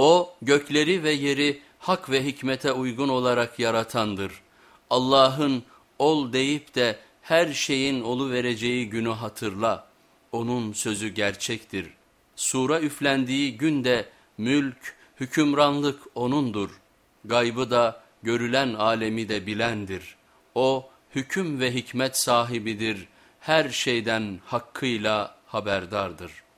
O gökleri ve yeri hak ve hikmete uygun olarak yaratandır. Allah'ın ol deyip de her şeyin olu vereceği günü hatırla. Onun sözü gerçektir. Sura üflendiği günde mülk, hükümranlık O'nundur. Gaybı da görülen alemi de bilendir. O hüküm ve hikmet sahibidir. Her şeyden hakkıyla haberdardır.''